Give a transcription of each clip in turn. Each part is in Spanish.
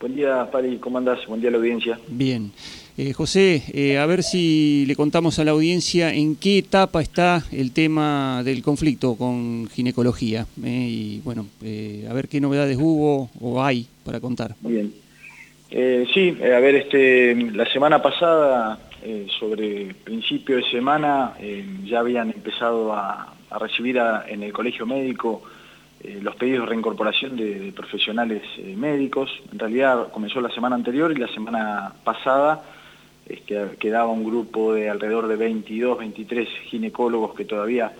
Buen día, Pari, ¿cómo andás? Buen día a la audiencia. Bien. Eh, José, eh, a ver si le contamos a la audiencia en qué etapa está el tema del conflicto con ginecología. Eh, y bueno, a ver qué novedades hubo o hay para contar. Muy bien. sí, a ver, este, la semana pasada, sobre principio de semana, ya habían empezado a, recibir en el colegio médico eh, los pedidos de reincorporación de, profesionales eh, médicos. En realidad comenzó la semana anterior y la semana pasada quedaba un grupo de alrededor de 22, 23 ginecólogos que todavía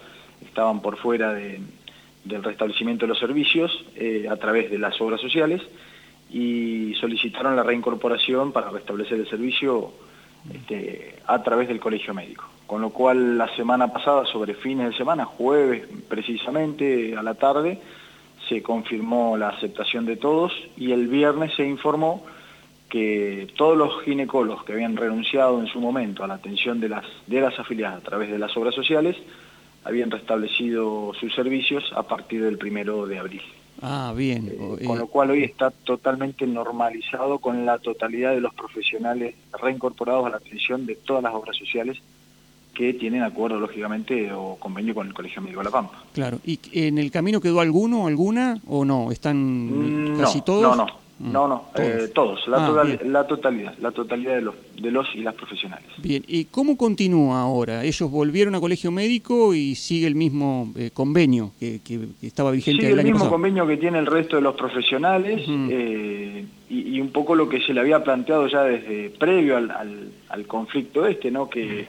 estaban por fuera del restablecimiento de los servicios eh, a través de las obras sociales y solicitaron la reincorporación para restablecer el servicio este, a través del colegio médico. Con lo cual la semana pasada, sobre fines de semana, jueves precisamente a la tarde, se confirmó la aceptación de todos y el viernes se informó que todos los ginecólogos que habían renunciado en su momento a la atención de las, de las afiliadas a través de las obras sociales habían restablecido sus servicios a partir del primero de abril. Ah, bien. Eh, con lo cual hoy está totalmente normalizado con la totalidad de los profesionales reincorporados a la atención de todas las obras sociales que tienen acuerdo, lógicamente, o convenio con el Colegio Médico de La Pampa. Claro. ¿Y en el camino quedó alguno, alguna, o no? ¿Están mm, casi todos? No, no. Mm. No, no, todos, eh, la, ah, la, totalidad, la totalidad de los, de los y las profesionales. Bien, ¿y cómo continúa ahora? ¿Ellos volvieron a colegio médico y sigue el mismo eh, convenio que, estaba vigente sigue el, año mismo convenio que tiene el resto de los profesionales eh, y, un poco lo que se le había planteado ya desde previo al, al, conflicto este, ¿no? Que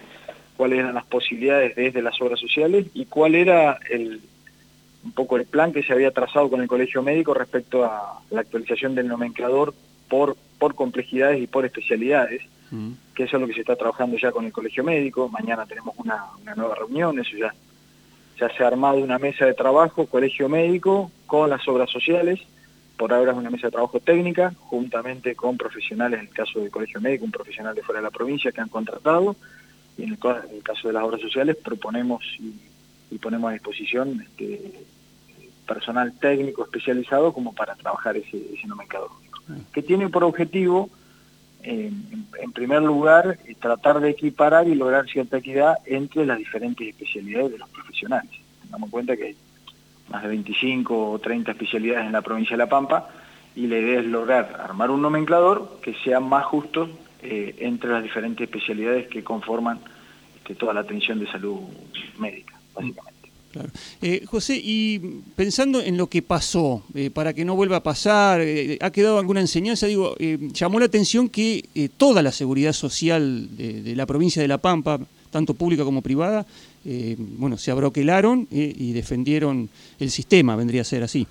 cuáles eran las posibilidades desde las obras sociales y cuál era el un poco el plan que se había trazado con el Colegio Médico respecto a la actualización del nomenclador por, por complejidades y por especialidades, mm. que eso es lo que se está trabajando ya con el Colegio Médico. Mañana tenemos una, nueva reunión, eso ya, ya se ha armado una mesa de trabajo, Colegio Médico, con las obras sociales. Por ahora es una mesa de trabajo técnica, juntamente con profesionales, en el caso del Colegio Médico, un profesional de fuera de la provincia que han contratado, y en el, en el caso de las obras sociales proponemos y y ponemos a disposición este, personal técnico especializado como para trabajar ese, ese nomenclador ah. que tiene por objetivo, en primer lugar, eh, tratar de equiparar y lograr cierta equidad entre las diferentes especialidades de los profesionales. Tengamos en cuenta que hay más de 25 o 30 especialidades en la provincia de La Pampa y la idea es lograr armar un nomenclador que sea más justo eh, entre las diferentes especialidades que conforman este, toda la atención de salud médica Eh, José, y pensando en lo que pasó, eh, para que no vuelva a pasar, eh, ¿ha quedado alguna enseñanza? Digo, llamó la atención que toda la seguridad social de, la provincia de La Pampa, tanto pública como privada, bueno, se abroquelaron y defendieron el sistema, vendría a ser así.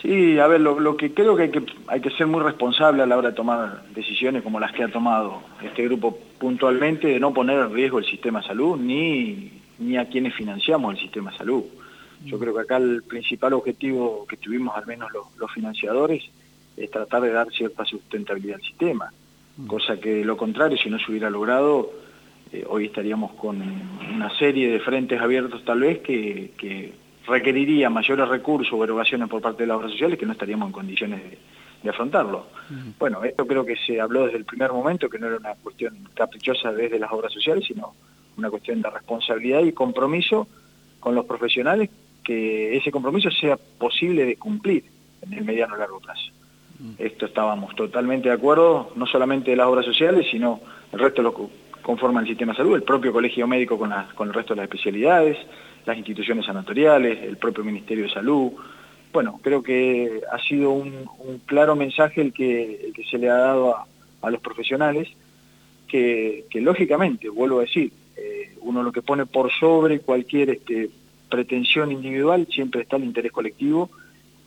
Sí, a ver, lo, que creo que hay, que hay que ser muy responsable a la hora de tomar decisiones como las que ha tomado este grupo puntualmente, de no poner en riesgo el sistema de salud ni ni a quienes financiamos el sistema de salud. Yo creo que acá el principal objetivo que tuvimos, al menos los, financiadores, es tratar de dar cierta sustentabilidad al sistema, mm. cosa que de lo contrario, si no se hubiera logrado, eh, hoy estaríamos con una serie de frentes abiertos tal vez que, requeriría mayores recursos o erogaciones por parte de las obras sociales que no estaríamos en condiciones de, afrontarlo. Mm. Bueno, esto creo que se habló desde el primer momento, que no era una cuestión caprichosa desde las obras sociales, sino una cuestión de responsabilidad y compromiso con los profesionales, que ese compromiso sea posible de cumplir en el mediano largo plazo. Mm. Esto estábamos totalmente de acuerdo, no solamente de las obras sociales, sino el resto lo conforma el sistema de salud, el propio colegio médico con, con el resto de las especialidades, las instituciones sanatoriales, el propio Ministerio de Salud. Bueno, creo que ha sido un, claro mensaje el que, que se le ha dado a, a los profesionales, que, que, lógicamente, vuelvo a decir, uno lo que pone por sobre cualquier este, pretensión individual siempre está el interés colectivo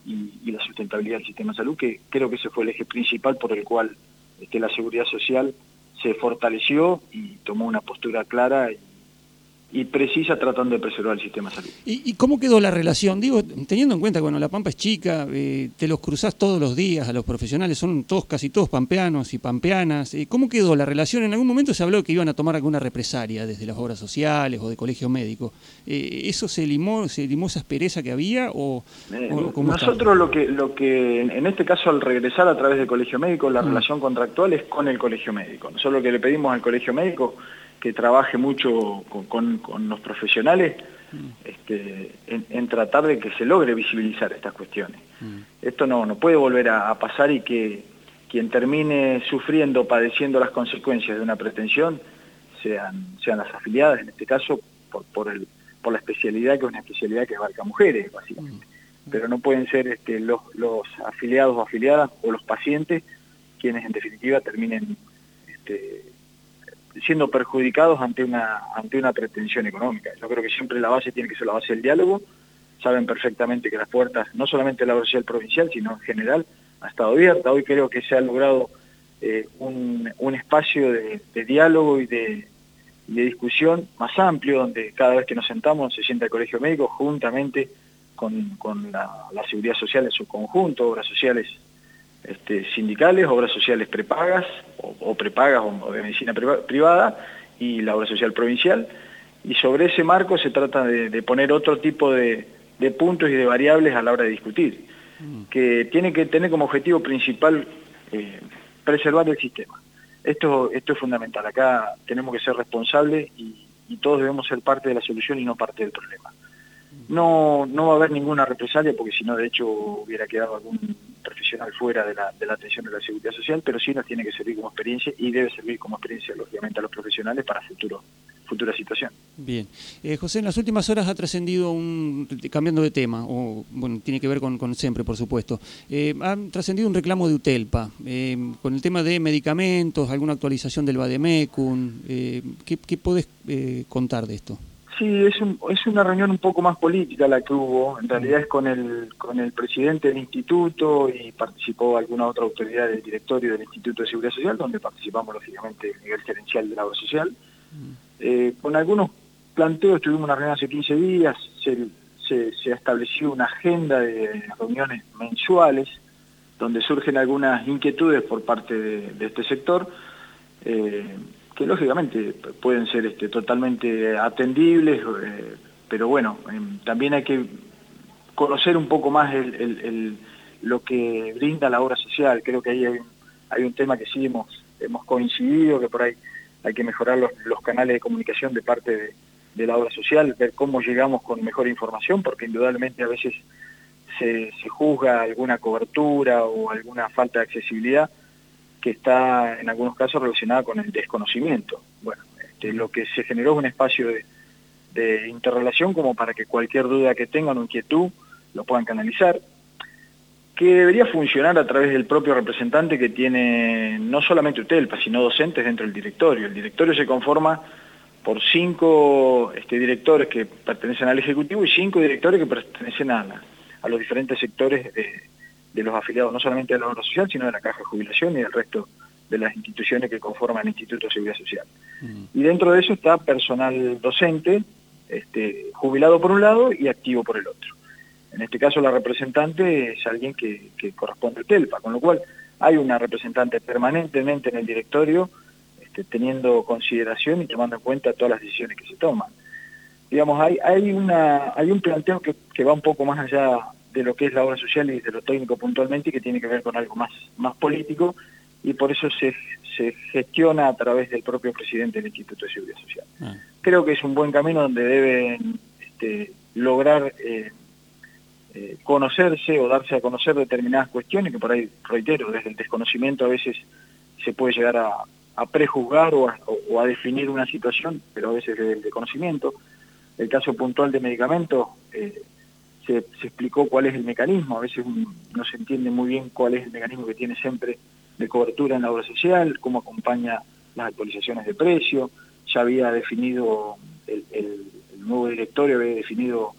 y, la sustentabilidad del sistema de salud, que creo que ese fue el eje principal por el cual este, la seguridad social se fortaleció y tomó una postura clara y, y precisa tratando de preservar el sistema de salud. ¿Y, cómo quedó la relación? Digo, teniendo en cuenta que bueno, La Pampa es chica, eh, te los cruzás todos los días a los profesionales, son todos, casi todos pampeanos y pampeanas. Eh, ¿Cómo quedó la relación? En algún momento se habló que iban a tomar alguna represalia desde las obras sociales o de colegio médico. Eh, ¿Eso se limó, se limó esa aspereza que había o, Nosotros lo que, lo que, en este caso al regresar a través del colegio médico, la mm. relación contractual es con el colegio médico. Nosotros lo que le pedimos al colegio médico que trabaje mucho con, los profesionales mm. este, en, tratar de que se logre visibilizar estas cuestiones. Mm. Esto no, no puede volver a, pasar y que quien termine sufriendo, padeciendo las consecuencias de una pretensión, sean, sean las afiliadas, en este caso, por, por, el, por la especialidad que es una especialidad que abarca mujeres, básicamente. Mm. Pero no pueden ser este, los, los afiliados o afiliadas o los pacientes quienes en definitiva terminen este, siendo perjudicados ante una, ante una pretensión económica. Yo creo que siempre la base tiene que ser la base del diálogo. Saben perfectamente que las puertas, no solamente la Universidad Provincial, sino en general, ha estado abierta. Hoy creo que se ha logrado eh, un, un, espacio de, diálogo y de, de, discusión más amplio, donde cada vez que nos sentamos se sienta el Colegio Médico juntamente con, con la, la Seguridad Social en su conjunto, obras sociales este, sindicales, obras sociales prepagas o, prepagas o, de medicina privada y la obra social provincial. Y sobre ese marco se trata de, poner otro tipo de, puntos y de variables a la hora de discutir, mm. que tiene que tener como objetivo principal eh, preservar el sistema. Esto, esto es fundamental. Acá tenemos que ser responsables y todos debemos ser parte de la solución y no parte del problema. No, no va a haber ninguna represalia porque si no, de hecho, hubiera quedado algún profesional fuera de la, de la atención de la seguridad social, pero sí nos tiene que servir como experiencia y debe servir como experiencia, lógicamente, a los profesionales para futuro, futura situación. Bien. Eh, José, en las últimas horas ha trascendido un, cambiando de tema, o bueno, tiene que ver con, siempre, por supuesto, eh, ha trascendido un reclamo de UTELPA, eh, con el tema de medicamentos, alguna actualización del Bademecum, ¿qué, ¿qué podés contar de esto? Sí, es, es una reunión un poco más política la que hubo, en realidad es con el, con el presidente del instituto y participó alguna otra autoridad del directorio del Instituto de Seguridad Social, donde participamos lógicamente el nivel gerencial de la obra social. Mm. Eh, con algunos planteos, tuvimos una reunión hace 15 días, se, se, ha establecido una agenda de reuniones mensuales, donde surgen algunas inquietudes por parte de, este sector. Eh, que lógicamente pueden ser este, totalmente atendibles, eh, pero bueno, em, también hay que conocer un poco más el, lo que brinda la obra social. Creo que ahí hay, un tema que sí hemos, hemos coincidido, que por ahí hay que mejorar los, canales de comunicación de parte de, la obra social, ver cómo llegamos con mejor información, porque indudablemente a veces se juzga alguna cobertura o alguna falta de accesibilidad, que está en algunos casos relacionada con el desconocimiento. Bueno, este, lo que se generó es un espacio de, interrelación como para que cualquier duda que tengan o inquietud lo puedan canalizar, que debería funcionar a través del propio representante que tiene no solamente UTELPA, sino docentes dentro del directorio. El directorio se conforma por cinco este, directores que pertenecen al Ejecutivo y cinco directores que pertenecen a, a los diferentes sectores de, de los afiliados no solamente de la obra social, sino de la Caja de Jubilación y del resto de las instituciones que conforman el Instituto de Seguridad Social. Mm. Y dentro de eso está personal docente, este, jubilado por un lado y activo por el otro. En este caso la representante es alguien que, corresponde al TELPA, con lo cual hay una representante permanentemente en el directorio este, teniendo consideración y tomando en cuenta todas las decisiones que se toman. Digamos, hay, hay, una, hay un planteo que, que va un poco más allá de lo que es la obra social y de lo técnico puntualmente, que tiene que ver con algo más, más político, y por eso se, se gestiona a través del propio presidente del Instituto de Seguridad Social. Ah. Creo que es un buen camino donde deben este, lograr eh, eh, conocerse o darse a conocer determinadas cuestiones que por ahí, reitero, desde el desconocimiento a veces se puede llegar a, prejuzgar o a, o a, definir una situación, pero a veces desde el desconocimiento. El caso puntual de medicamentos, eh, se, explicó cuál es el mecanismo, a veces no se entiende muy bien cuál es el mecanismo que tiene siempre de cobertura en la obra social, cómo acompaña las actualizaciones de precio, ya había definido, el, nuevo directorio había definido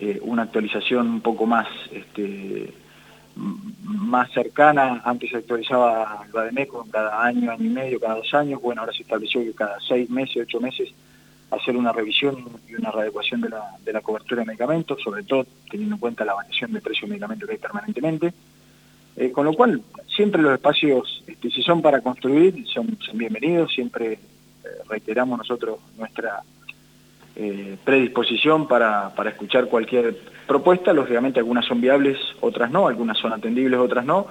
eh, una actualización un poco más este, más cercana, antes se actualizaba el Bademeco cada año, año y medio, cada dos años, bueno, ahora se estableció que cada seis meses, ocho meses hacer una revisión y una readecuación de la, de la cobertura de medicamentos, sobre todo teniendo en cuenta la variación de precio de medicamentos que hay permanentemente. Eh, con lo cual, siempre los espacios, este, si son para construir, son, bienvenidos, siempre eh, reiteramos nosotros nuestra eh, predisposición para, para escuchar cualquier propuesta, lógicamente algunas son viables, otras no, algunas son atendibles, otras no,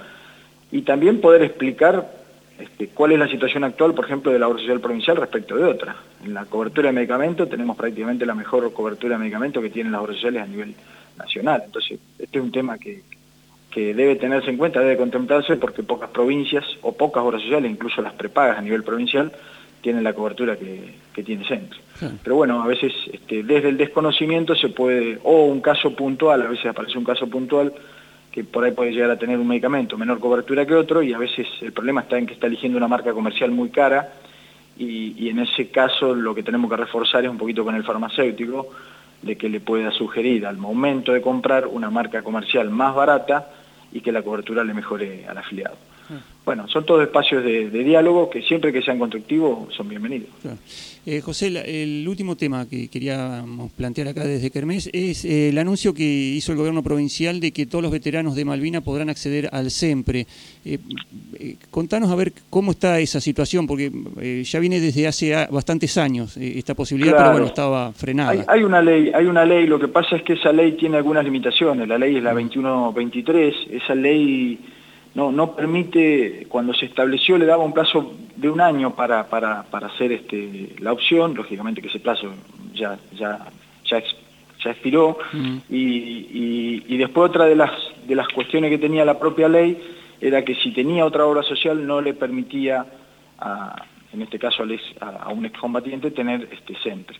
y también poder explicar este, cuál es la situación actual, por ejemplo, de la obra social provincial respecto de otra. En la cobertura de medicamentos tenemos prácticamente la mejor cobertura de medicamentos que tienen las obras sociales a nivel nacional. Entonces, este es un tema que, que debe tenerse en cuenta, debe contemplarse porque pocas provincias o pocas obras sociales, incluso las prepagas a nivel provincial, tienen la cobertura que, que tiene Centro. Pero bueno, a veces este, desde el desconocimiento se puede, o un caso puntual, a veces aparece un caso puntual, que por ahí puede llegar a tener un medicamento menor cobertura que otro y a veces el problema está en que está eligiendo una marca comercial muy cara y, en ese caso lo que tenemos que reforzar es un poquito con el farmacéutico de que le pueda sugerir al momento de comprar una marca comercial más barata y que la cobertura le mejore al afiliado. Bueno, son todos espacios de, diálogo que siempre que sean constructivos son bienvenidos. Eh, José, el último tema que queríamos plantear acá desde Kermés es eh, el anuncio que hizo el gobierno provincial de que todos los veteranos de Malvina podrán acceder al SEMPRE. Eh, contanos a ver cómo está esa situación, porque ya viene desde hace bastantes años esta posibilidad, pero bueno, estaba frenada. Hay, una ley, hay una ley, lo que pasa es que esa ley tiene algunas limitaciones, la ley es la 2123, esa ley no, no permite, cuando se estableció le daba un plazo de un año para, para, para hacer este, la opción, lógicamente que ese plazo ya, ya, ya, ya expiró, y, y, después otra de las, de las cuestiones que tenía la propia ley era que si tenía otra obra social no le permitía, a, en este caso a, a un excombatiente, tener este centro.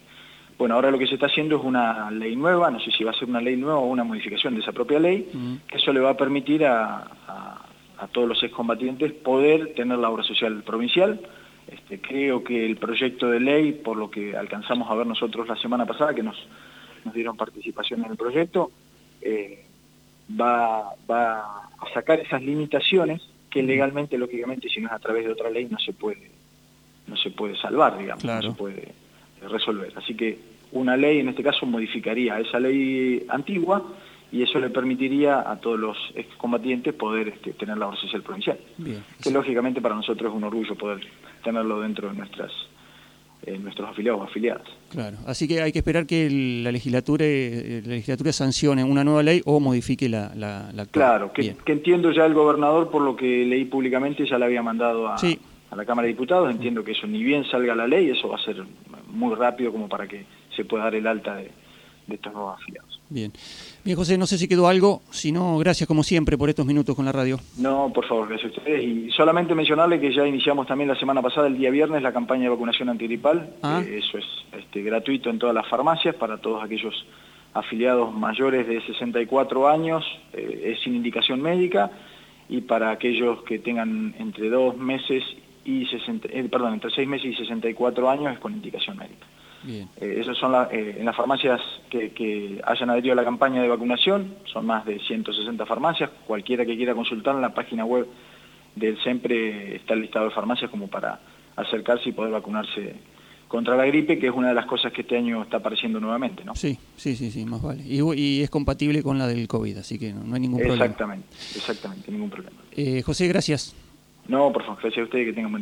Bueno, ahora lo que se está haciendo es una ley nueva, no sé si va a ser una ley nueva o una modificación de esa propia ley, que eso le va a permitir a, a todos los excombatientes poder tener la obra social provincial. Este, creo que el proyecto de ley, por lo que alcanzamos a ver nosotros la semana pasada, que nos, nos dieron participación en el proyecto, eh, va, va a sacar esas limitaciones que legalmente, lógicamente, si no es a través de otra ley, no se puede, no se puede salvar, digamos, no se puede resolver. Así que una ley, en este caso, modificaría esa ley antigua y eso le permitiría a todos los excombatientes poder este, tener la obra social provincial. Que lógicamente para nosotros es un orgullo poder tenerlo dentro de nuestras eh, nuestros afiliados o afiliadas. Claro, así que hay que esperar que la legislatura eh, la legislatura sancione una nueva ley o modifique la, la, actual. Claro, que, entiendo ya el gobernador, por lo que leí públicamente, ya la había mandado a, a la Cámara de Diputados, entiendo que eso ni bien salga la ley, eso va a ser muy rápido como para que se pueda dar el alta de, de estos nuevos afiliados. Bien. Bien, José, no sé si quedó algo, si no, gracias como siempre por estos minutos con la radio. No, por favor, gracias a ustedes. Y solamente mencionarle que ya iniciamos también la semana pasada, el día viernes, la campaña de vacunación antigripal. Ah. eso es este, gratuito en todas las farmacias para todos aquellos afiliados mayores de 64 años, eh, es sin indicación médica, y para aquellos que tengan entre dos meses y 60, eh, perdón, entre 6 meses y 64 años es con indicación médica. Bien. Eh, esas son eh, en las farmacias que, hayan adherido a la campaña de vacunación, son más de 160 farmacias, cualquiera que quiera consultar en la página web del SEMPRE está el listado de farmacias como para acercarse y poder vacunarse contra la gripe, que es una de las cosas que este año está apareciendo nuevamente, ¿no? Sí, sí, sí, sí, más vale. Y, es compatible con la del COVID, así que no, hay ningún problema. Exactamente, exactamente, ningún problema. Eh, José, gracias. No, por favor, gracias a ustedes que tengan buen día.